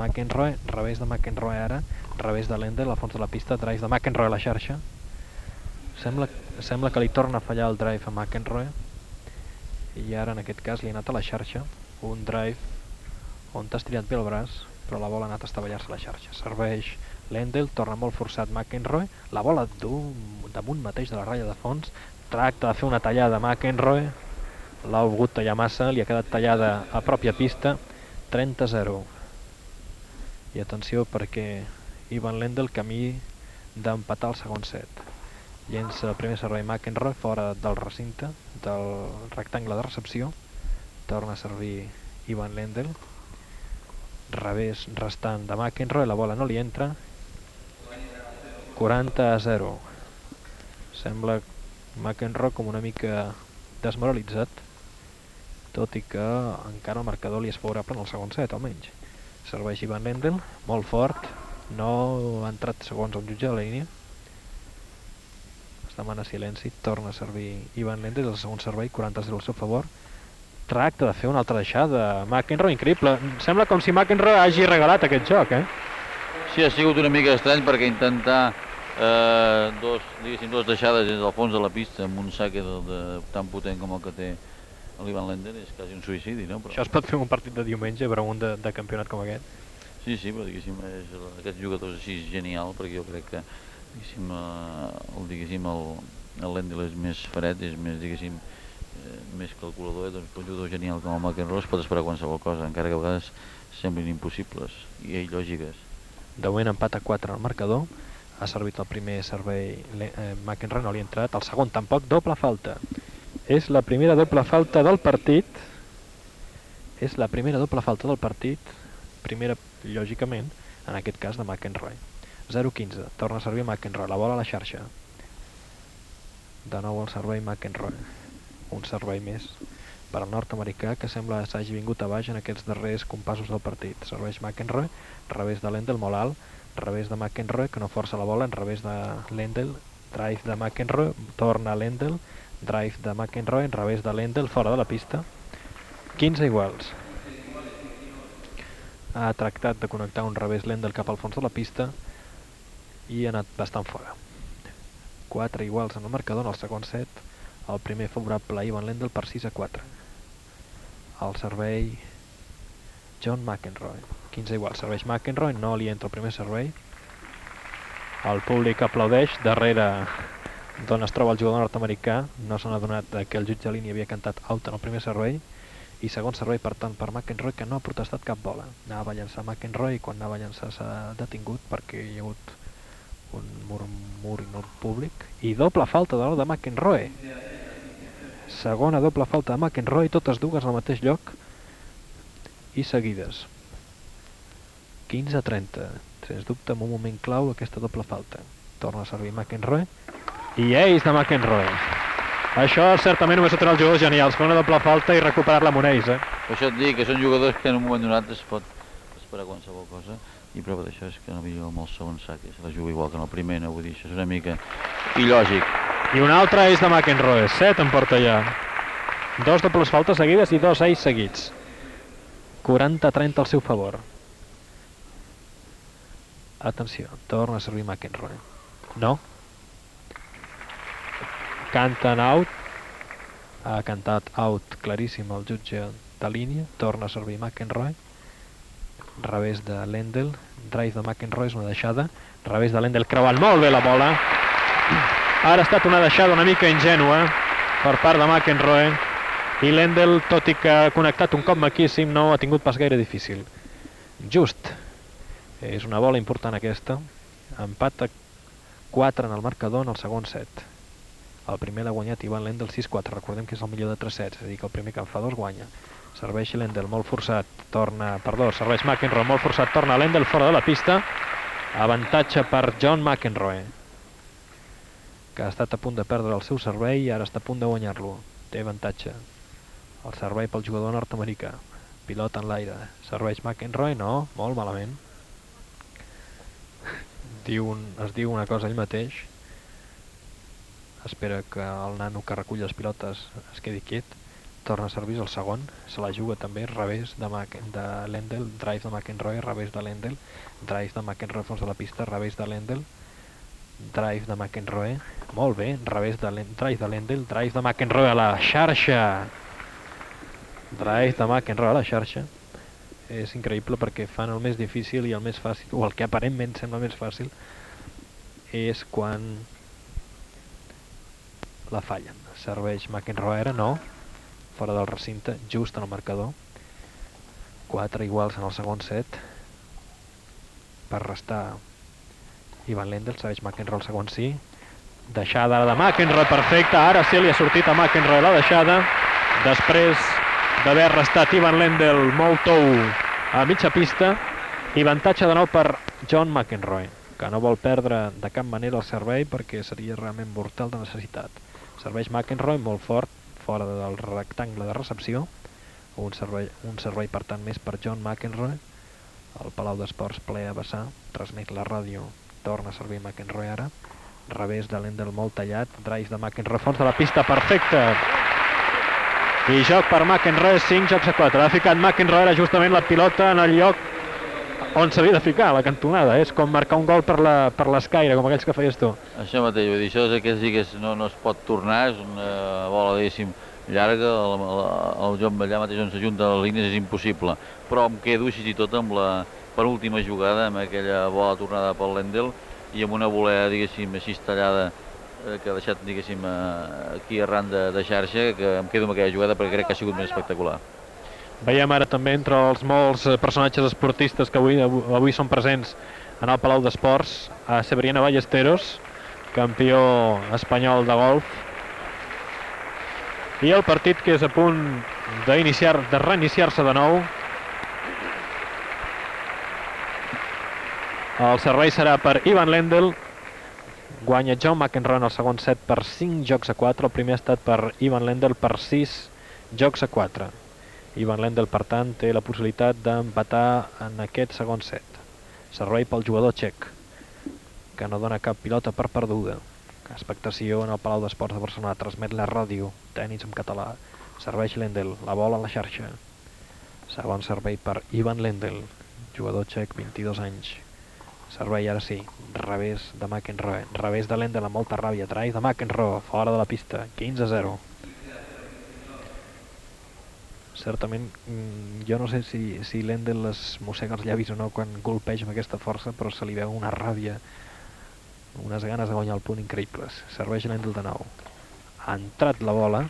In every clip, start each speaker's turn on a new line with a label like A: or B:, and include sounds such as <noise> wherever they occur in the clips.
A: McEnroe, revés de McEnroe ara, revés de Lendl, al fons de la pista, drive de McEnroe a la xarxa. Sembla, sembla que li torna a fallar el drive a McEnroe i ara en aquest cas li ha anat a la xarxa un drive on t'has tirat bé el braç però la bola ha anat a estavellar-se a la xarxa. Serveix Lendl, torna molt forçat McEnroe, la bola damunt mateix de la ratlla de fons, tracta de fer una tallada a McEnroe, l'ha volgut tallar massa, li ha quedat tallada a pròpia pista, 30-0. I atenció perquè Ivan Lendl camí d'empatar el segon set. Llença el primer servei McEnroe fora del recinte, del rectangle de recepció, torna a servir Ivan Lendl, revés restant de McEnroe, la bola no li entra, 40 a 0. Sembla McEnroe com una mica desmoralitzat, tot i que encara el marcador li és favorable en el segon set, almenys. Serveix Ivan Lendl, molt fort, no ha entrat segons el jutge de la línia. Es demana silenci, torna a servir Ivan Lendl, el segon servei, 40-0 al seu favor. Tracta de fer una altra deixada. McEnroe, increïble. Sembla com si McEnroe hagi regalat aquest joc, eh?
B: Sí, ha sigut una mica estrany perquè intentar eh, dos, dos deixades des del fons de la pista amb un saque de, de, tan potent com el que té l'Ivan Lender és quasi un suïcidi, no?
A: Però... Això es pot fer un partit de diumenge, però un de, de campionat com aquest?
B: Sí, sí, però diguéssim, és, aquest jugador és així genial, perquè jo crec que diguéssim, eh, el, diguéssim, el, el Lendl és més fred, és més, diguéssim, eh, més calculador, eh, doncs un jugador genial com el McEnroe es pot esperar qualsevol cosa, encara que a vegades semblin impossibles i il·lògiques.
A: De moment empat a 4 al marcador, ha servit el primer servei eh, McEnroe, no li ha entrat, el segon tampoc, doble falta. És la primera doble falta del partit, és la primera doble falta del partit, primera, lògicament, en aquest cas de McEnroe. 0-15, torna a servir McEnroe, la bola a la xarxa. De nou el servei McEnroe, un servei més per al nord-americà que sembla que s'hagi vingut a baix en aquests darrers compassos del partit. Serveix McEnroe, revés de l'Endel molt alt, revés de McEnroe, que no força la bola, en revés de Lendl, drive de McEnroe, torna Lendl, drive de McEnroe, en revés de Lendl, fora de la pista. 15 iguals. Ha tractat de connectar un revés Lendl cap al fons de la pista i ha anat bastant fora. 4 iguals en el marcador en el segon set, el primer favorable a Ivan Lendl per 6 a 4. El servei John McEnroe. 15 igual, serveix McEnroe, no li entra el primer servei. El públic aplaudeix, darrere d'on es troba el jugador nord-americà, no s'han adonat que el jutge línia havia cantat out en el primer servei, i segon servei per tant per McEnroe que no ha protestat cap bola. Anava a llançar McEnroe i quan anava a llançar s'ha detingut perquè hi ha hagut un murmur no públic. I doble falta de de McEnroe. Segona doble falta de McEnroe, totes dues al mateix lloc i seguides. 15-30. Sens dubte, en un moment clau, aquesta doble falta. Torna a servir McEnroe. I ace de McEnroe. Això certament només ho tenen els jugadors genials, fer una doble falta i recuperar-la amb un eh?
B: Per això et dic que són jugadors que en un moment donat es pot esperar qualsevol cosa i prova d'això és que no viu amb el segon sac, se la juga igual que en el primer, no vull dir, això és una mica il·lògic.
A: I un altre és de McEnroe, 7 en porta ja. Dos dobles faltes seguides i dos ace seguits. 40-30 al seu favor. Atenció, torna a servir McEnroe. No. Canten out. Ha cantat out claríssim el jutge de línia. Torna a servir McEnroe. Revés de Lendl. Drive de McEnroe és una deixada. Revés de Lendl creuant molt bé la bola. Ara ha estat una deixada una mica ingènua per part de McEnroe i Lendl, tot i que ha connectat un cop maquíssim, no ha tingut pas gaire difícil. Just. És una bola important aquesta. Empat a 4 en el marcador en el segon set. El primer l'ha guanyat Ivan Lendl 6-4. Recordem que és el millor de 3 sets, és a dir, que el primer que en fa dos guanya. Serveix Lendl molt forçat, torna, perdó, serveix McEnroe molt forçat, torna Lendl fora de la pista. Avantatge per John McEnroe, que ha estat a punt de perdre el seu servei i ara està a punt de guanyar-lo. Té avantatge. El servei pel jugador nord-americà. Pilota en l'aire. Serveix McEnroe? No, molt malament <laughs> diu un, es diu una cosa ell mateix espera que el nano que recull les pilotes es quedi quiet torna a servir, el segon, se la juga també, revés de, Mac de Lendl, drive de McEnroe, revés de Lendl, drive de McEnroe fons de la pista, revés de Lendl, drive de McEnroe, molt bé, revés de Len drive de Lendl, drive de McEnroe a la xarxa, drive de McEnroe a la xarxa, és increïble perquè fan el més difícil i el més fàcil, o el que aparentment sembla més fàcil, és quan la fallen. Serveix McEnroe no, fora del recinte, just en el marcador. 4 iguals en el segon set. Per restar Ivan Lendl, segueix McEnroe el segon sí. Deixada de McEnroe, perfecta. Ara sí li ha sortit a McEnroe la deixada. Després d'haver restat Ivan Lendl molt tou a mitja pista. I avantatge de nou per John McEnroe, que no vol perdre de cap manera el servei perquè seria realment mortal de necessitat. Serveix McEnroe molt fort, fora del rectangle de recepció. Un servei, un servei per tant més per John McEnroe. El Palau d'Esports ple a vessar, transmet la ràdio, torna a servir McEnroe ara. Revés de l'Endel molt tallat, drive de McEnroe, fons de la pista, perfecte! I joc per McEnroe, 5 jocs a 4. Ha ficat McEnroe era justament la pilota en el lloc on s'havia de ficar, la cantonada. És com marcar un gol per la- l'escaire, com aquells que feies tu.
B: Això mateix, vull dir, això és que sí no, no es pot tornar, és una bola, diguéssim, llarga, el, el, el joc allà mateix on s'ajunten les línies és impossible, però em quedo així i tot amb la penúltima jugada, amb aquella bola tornada pel Lendl, i amb una volea, diguéssim, així tallada, eh, que ha deixat, diguéssim, eh, aquí arran de, de xarxa, que em quedo amb aquella jugada perquè crec que ha sigut més espectacular.
A: Veiem ara també entre els molts eh, personatges esportistes que avui, avui, són presents en el Palau d'Esports a Severiana Ballesteros, campió espanyol de golf. I el partit que és a punt d'iniciar de reiniciar-se de nou. El servei serà per Ivan Lendl. Guanya John McEnroe en el segon set per 5 jocs a 4. El primer ha estat per Ivan Lendl per 6 jocs a 4. Ivan Lendl, per tant, té la possibilitat d'empatar en aquest segon set. Servei pel jugador txec, que no dona cap pilota per perduda. Expectació en el Palau d'Esports de Barcelona. Transmet la ràdio, tenis en català. Serveix Lendl, la bola en la xarxa. Segon servei per Ivan Lendl, jugador txec, 22 anys. Servei ara sí, revés de McEnroe, revés de Lendl amb molta ràbia, drive de McEnroe, fora de la pista, 15 a 0 certament mm, jo no sé si, si l'Endel es mossega els llavis o no quan golpeja amb aquesta força, però se li veu una ràbia, unes ganes de guanyar el punt increïbles. Serveix l'Endel de nou. Ha entrat la bola,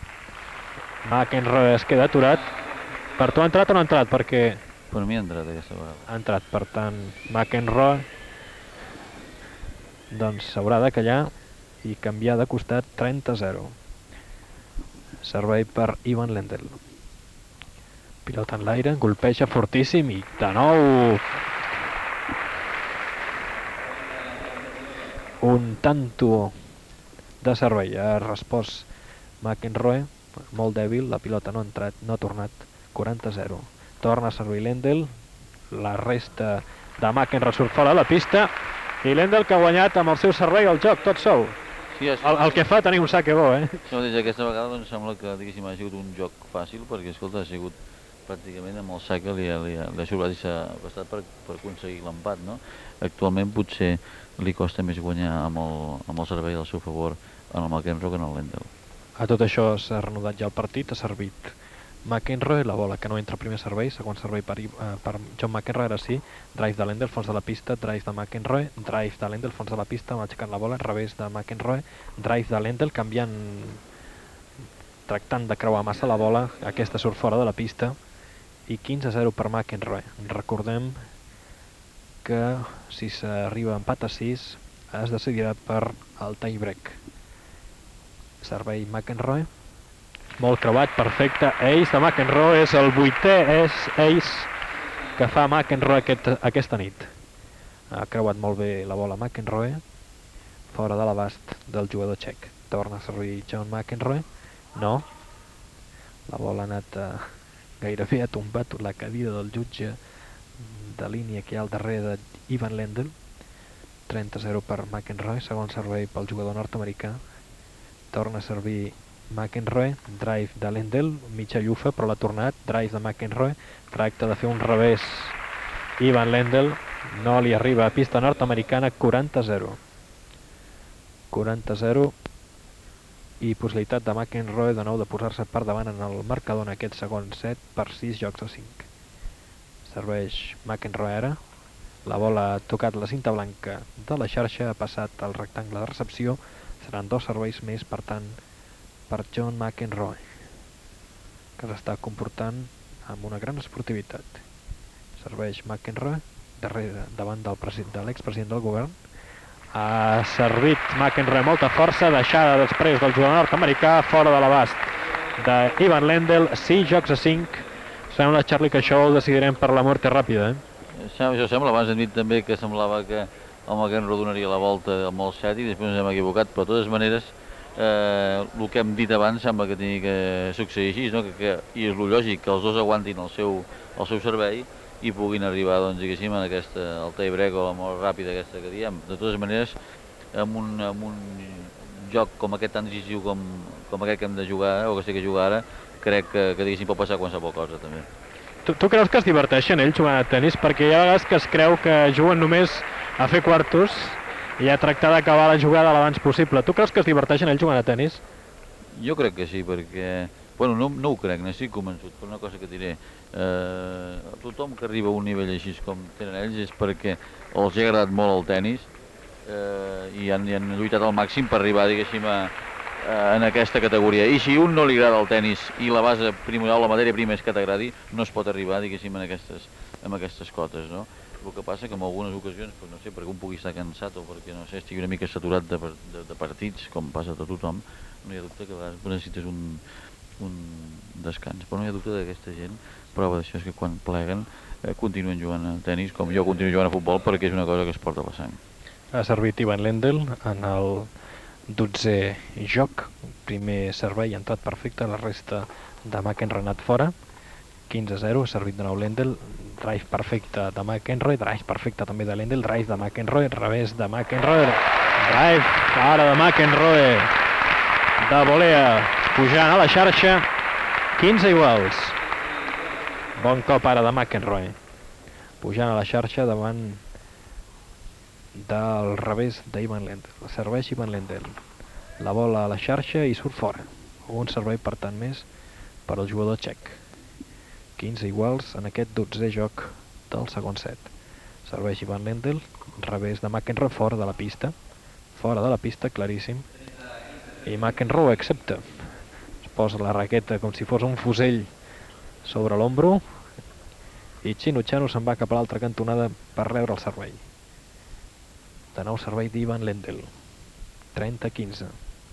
A: McEnroe es queda aturat. Per tu ha entrat o no ha entrat? Perquè
B: Per mi ha entrat aquesta vegada.
A: ha entrat, per tant, McEnroe doncs s'haurà de callar i canviar de costat 30-0. Servei per Ivan Lendl. Pilota en l'aire, golpeja fortíssim i de nou un tanto de servei. Ha respost McEnroe, molt dèbil, la pilota no ha entrat, no ha tornat, 40-0. Torna a servir Lendl, la resta de McEnroe surt fora de la pista i Lendl que ha guanyat amb el seu servei el joc, tot sol.
B: Sí, és,
A: El, el que fa tenir un saque bo, eh?
B: Això mateix, aquesta vegada doncs, sembla que diguéssim, ha sigut un joc fàcil perquè escolta, ha sigut pràcticament amb el sac li, li, li ha sobrat bastat per, per aconseguir l'empat. No? Actualment potser li costa més guanyar amb el, amb el servei del seu favor en el McEnroe que en el Lendl.
A: A tot això s'ha reanudat ja el partit, ha servit McEnroe, la bola que no entra al primer servei, segon servei per, eh, per John McEnroe, ara sí, drive de Lendl, fons de la pista, drive de McEnroe, drive de Lendl, fons de la pista, va aixecant la bola, revés de McEnroe, drive de Lendl, canviant, tractant de creuar massa la bola, aquesta surt fora de la pista, i 15-0 per McEnroe. Recordem que si s'arriba a empat a 6 es decidirà per el tie break. Servei McEnroe, molt creuat, perfecte. Ace de McEnroe és el vuitè és ace que fa McEnroe aquest, aquesta nit. Ha creuat molt bé la bola McEnroe, fora de l'abast del jugador txec. Torna a servir John McEnroe. No. La bola ha anat eh, gairebé ha tombat la cadira del jutge de línia que hi ha al darrere d'Ivan Lendl. 30-0 per McEnroe, segon servei pel jugador nord-americà. Torna a servir McEnroe, drive de Lendl, mitja llufa però l'ha tornat, drive de McEnroe, tracta de fer un revés Ivan Lendl, no li arriba a pista nord-americana, 40-0. 40-0 i possibilitat de McEnroe de nou de posar-se per davant en el marcador en aquest segon set per 6 jocs a 5. Serveix McEnroe ara, la bola ha tocat la cinta blanca de la xarxa, ha passat al rectangle de recepció, seran dos serveis més, per tant, per John McEnroe, que s'està comportant amb una gran esportivitat. Serveix McEnroe, darrere, davant del de l'expresident del govern, ha servit McEnroe molta força, deixada després del jugador nord-americà fora de l'abast d'Ivan Lendl, 6 jocs a 5. Sembla, Charlie, que això ho decidirem per la mort ràpida, eh?
B: Això sembla, abans hem dit també que semblava que el McEnroe donaria la volta amb el set i després ens hem equivocat, però de totes maneres eh, el que hem dit abans sembla que tingui que succeir així, no? que, que, i és lo lògic que els dos aguantin el seu, el seu servei i puguin arribar doncs, diguéssim, en aquesta, el tie break o la molt ràpida aquesta que diem. De totes maneres, amb un, amb un joc com aquest tan decisiu com, com aquest que hem de jugar, o que sé que jugar ara, crec que, que diguéssim, pot passar qualsevol cosa també.
A: Tu, tu creus que es diverteixen ells jugant a tennis? Perquè hi ha vegades que es creu que juguen només a fer quartos i a tractar d'acabar la jugada l'abans possible. Tu creus que es diverteixen ells jugant a tennis?
B: Jo crec que sí, perquè... Bueno, no, no ho crec, n'estic convençut, per una cosa que diré eh, tothom que arriba a un nivell així com tenen ells és perquè els ha agradat molt el tennis eh, i, han, i han lluitat al màxim per arribar, diguéssim, a, a, en aquesta categoria. I si un no li agrada el tennis i la base primordial, la matèria prima és que t'agradi, no es pot arribar, diguéssim, en aquestes, en aquestes cotes, no? El que passa que en algunes ocasions, no sé, perquè un pugui estar cansat o perquè, no sé, estigui una mica saturat de, de, de partits, com passa a tothom, no hi ha dubte que a vegades necessites un, un descans, però no hi ha dubte d'aquesta gent prova d'això és que quan pleguen eh, continuen jugant a tennis com jo continuo jugant a futbol perquè és una cosa que es porta a la sang.
A: Ha servit Ivan Lendl en el 12è joc, primer servei entrat perfecte, la resta de McEnroe anat fora, 15-0, ha servit de nou Lendl, drive perfecte de McEnroe, drive perfecte també de Lendl, drive de McEnroe, revés de McEnroe, drive ara de McEnroe, de volea, pujant a la xarxa, 15 iguals. Bon cop ara de McEnroe. Pujant a la xarxa davant del revés d'Ivan Lendl. Serveix Ivan Lendl. La bola a la xarxa i surt fora. Un servei per tant més per al jugador txec. 15 iguals en aquest 12è joc del segon set. Serveix Ivan Lendl, revés de McEnroe fora de la pista. Fora de la pista, claríssim. I McEnroe accepta. Es posa la raqueta com si fos un fusell sobre l'ombro i Chino Chano se'n va cap a l'altra cantonada per rebre el servei. De nou servei d'Ivan Lendl. 30-15.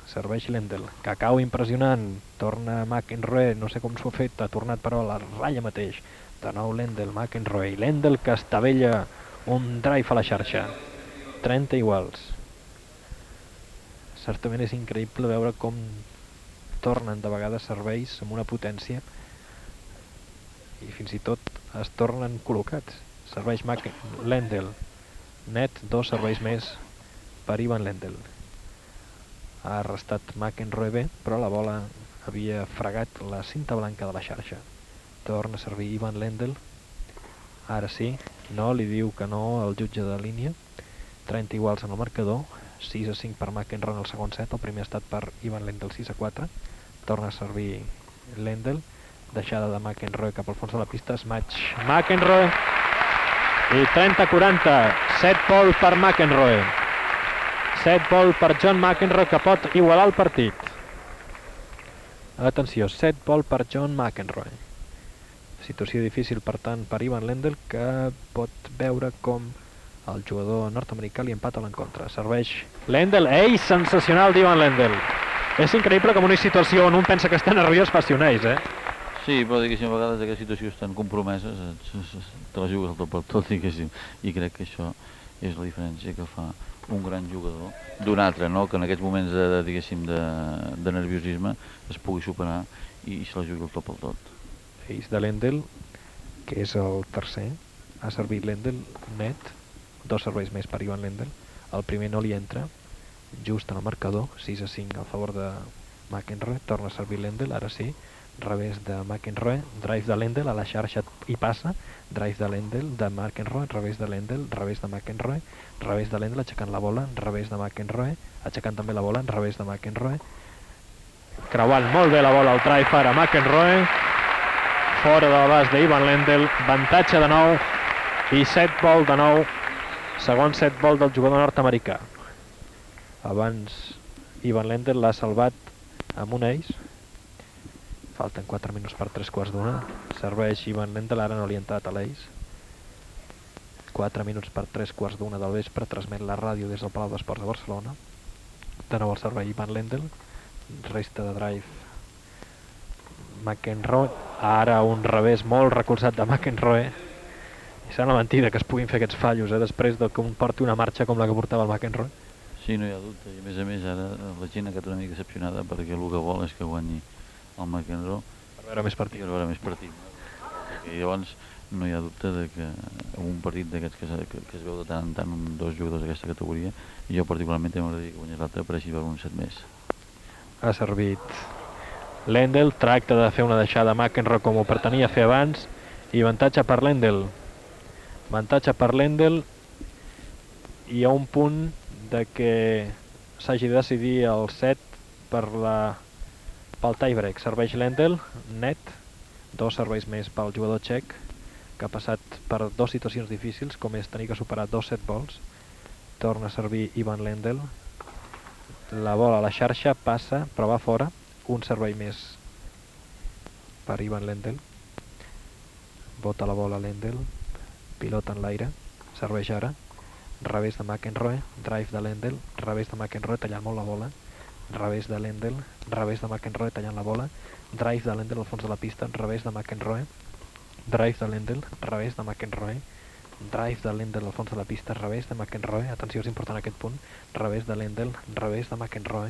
A: Serveix Lendl. Cacau impressionant. Torna McEnroe. No sé com s'ho ha fet. Ha tornat però a la ratlla mateix. De nou Lendl, McEnroe. Lendl que estavella un drive a la xarxa. 30 iguals. Certament és increïble veure com tornen de vegades serveis amb una potència i fins i tot es tornen col·locats. Serveix Mac Lendl. Net, dos serveis més per Ivan Lendl. Ha arrestat McEnroe bé, però la bola havia fregat la cinta blanca de la xarxa. Torna a servir Ivan Lendl. Ara sí, no, li diu que no el jutge de línia. 30 iguals en el marcador, 6 a 5 per McEnroe en el segon set, el primer ha estat per Ivan Lendl 6 a 4. Torna a servir Lendl deixada de McEnroe cap al fons de la pista, match McEnroe. I 30-40 set pol per McEnroe. Set pol per John McEnroe que pot igualar el partit. Atenció, set pol per John McEnroe. Situació difícil per tant per Ivan Lendl que pot veure com el jugador nord-americà li empata l'encontre. Serveix Lendl, ei, sensacional d'Ivan Lendl. És increïble com una situació on un pensa que està nerviós faci un ace, eh?
B: Sí, però diguéssim, a vegades aquestes situacions estan compromeses, te la jugues al tot per tot, <laughs> diguéssim, i crec que això és la diferència que fa un gran jugador d'un altre, no? que en aquests moments de, de, de, de nerviosisme es pugui superar i, i se la jugui al tot per tot.
A: Ace de Lendl, que és el tercer, ha servit Lendl net, dos serveis més per Ivan Lendl, el primer no li entra, just en el marcador, 6 a 5 a favor de McEnroe, torna a servir Lendl, ara sí, revés de McEnroe, drive de Lendl, a la xarxa i passa, drive de Lendl, de McEnroe, revés de Lendl, revés de McEnroe, revés de Lendl, aixecant la bola, revés de McEnroe, aixecant també la bola, revés de McEnroe, creuant molt bé la bola al drive ara McEnroe, fora de l'abast d'Ivan Lendl, avantatge de nou i set vol de nou, segon set vol del jugador nord-americà. Abans Ivan Lendl l'ha salvat amb un ace, falten 4 minuts per 3 quarts d'una, serveix Ivan Lendl, ara no li ha entrat a l'ace. 4 minuts per 3 quarts d'una del vespre, transmet la ràdio des del Palau d'Esports de Barcelona. De nou el servei Ivan Lendl, resta de drive McEnroe, ara un revés molt recolzat de McEnroe, i sembla mentida que es puguin fer aquests fallos eh, després de que un porti una marxa com la que portava el McEnroe.
B: Sí, no hi ha dubte, i a més a més ara la gent ha quedat una mica decepcionada perquè el que vol és que guanyi el McEnroe
A: Per veure més
B: i
A: partits.
B: per veure més partit. I llavors no hi ha dubte de que un partit d'aquests que, que, que es veu de tant en tant amb dos jugadors d'aquesta categoria, jo particularment m'agradaria que guanyés l'altre per així veure un set més.
A: ha servit Lendl, tracta de fer una deixada a McEnroe com ho pretenia fer abans i avantatge per Lendl avantatge per Lendl i hi ha un punt de que s'hagi de decidir el set per la pel tiebreak, serveix Lendl net, dos serveis més pel jugador txec que ha passat per dues situacions difícils com és tenir que superar dos set vols torna a servir Ivan Lendl la bola a la xarxa passa, però va fora. Un servei més per Ivan Lendl. Bota la bola Lendl. Pilota en l'aire. Serveix ara. Revés de McEnroe. Drive de Lendl. Revés de McEnroe tallant molt la bola. Revés de Lendl. Revés de McEnroe tallant la bola. Drive de Lendl al fons de la pista. Revés de McEnroe. Drive de Lendl. Revés de McEnroe. Drive de Lendl al fons de la pista, revés de McEnroe, atenció, és important aquest punt, revés de Lendl, revés de McEnroe,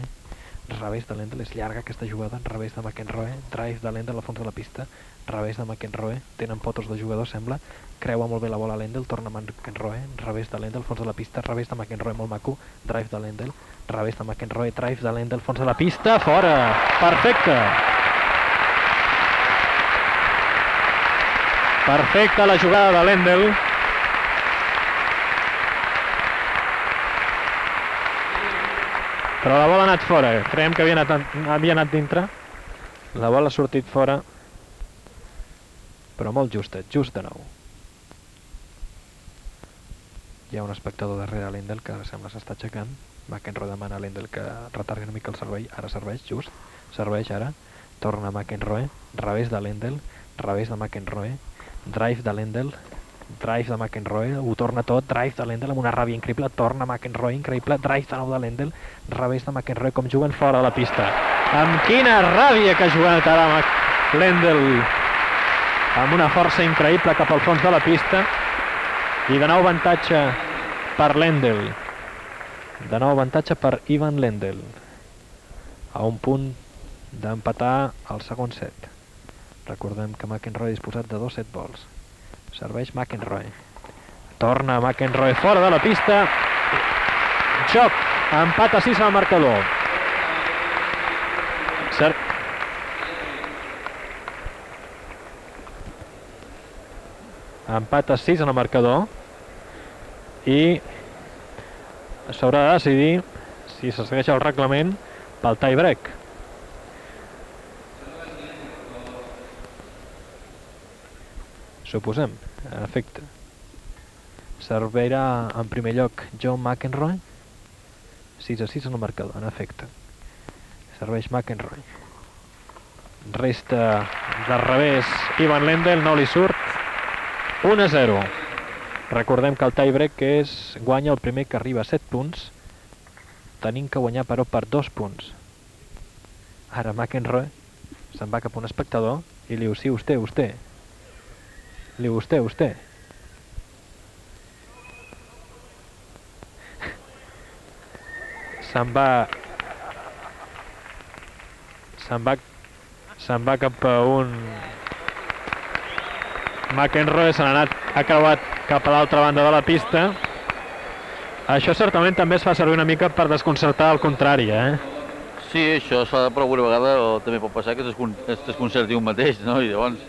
A: revés de Lendl, és llarga aquesta jugada, revés de McEnroe, drive de Lendl al fons de la pista, revés de McEnroe, tenen fotos de jugador, sembla, creua molt bé la bola a Lendl, torna McEnroe, revés de Lendl, fons de la pista, revés de McEnroe, molt maco, drive de Lendl, revés de McEnroe, drive de Lendl, fons de la pista, fora! Perfecte! Perfecta la jugada de Lendl. Però la bola ha anat fora. Creiem que havia anat, havia anat dintre. La bola ha sortit fora. Però molt justa, just de nou. Hi ha un espectador darrere Lendl que sembla s'està aixecant. McEnroe demana a Lendl que retargui una mica el servei. Ara serveix, just. Serveix ara. Torna McEnroe. Revés de Lendl. Revés de McEnroe. Drive de Lendl. Drive de McEnroe. Ho torna tot. Drive de Lendl amb una ràbia increïble. Torna McEnroe, increïble. Drive de nou de Lendl. Revés de McEnroe com juguen fora de la pista. Amb quina ràbia que ha jugat ara Lendl. Amb una força increïble cap al fons de la pista. I de nou avantatge per Lendl. De nou avantatge per Ivan Lendl. A un punt d'empatar el segon set. Recordem que McEnroe ha disposat de dos set vols. Serveix McEnroe. Torna McEnroe fora de la pista. Joc. Empat a 6 al marcador. Ser Empat a 6 en el marcador. I s'haurà de decidir si se segueix el reglament pel tie break. Suposem, en efecte. Servirà en primer lloc John McEnroe. 6 a 6 en el marcador, en efecte. Serveix McEnroe. Resta de revés Ivan Lendl, no li surt. 1 a 0. Recordem que el tiebreak és guanya el primer que arriba a 7 punts, tenint que guanyar però per 2 punts. Ara McEnroe se'n va cap a un espectador i li diu, sí, vostè, vostè. Li vostè, vostè. Se'n va... Se'n va... Se'n va cap a un... McEnroe se n'ha anat, ha creuat cap a l'altra banda de la pista. Això certament també es fa servir una mica per desconcertar el contrari, eh?
B: Sí, això s'ha de però alguna vegada o també pot passar que es desconcerti un mateix, no? I llavors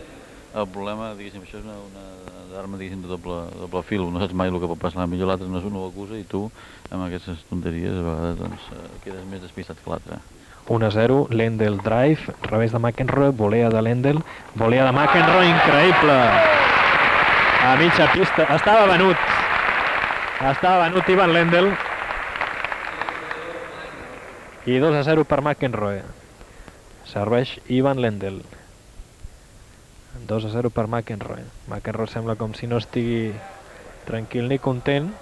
B: el problema, diguéssim, això és una, una arma, diguéssim, de doble, doble fil. No saps mai el que pot passar. Millor l'altre no, no ho acusa i tu, amb aquestes tonteries, a vegades doncs, eh, quedes més despistat que l'altre.
A: 1 a 0, Lendl drive, revés de McEnroe, volea de Lendl, volea de McEnroe, increïble! A mitja pista, estava venut. Estava venut Ivan Lendl. I 2 a 0 per McEnroe. Serveix Ivan Lendl. 2 a 0 per McEnroe. McEnroe sembla com si no estigui tranquil ni content.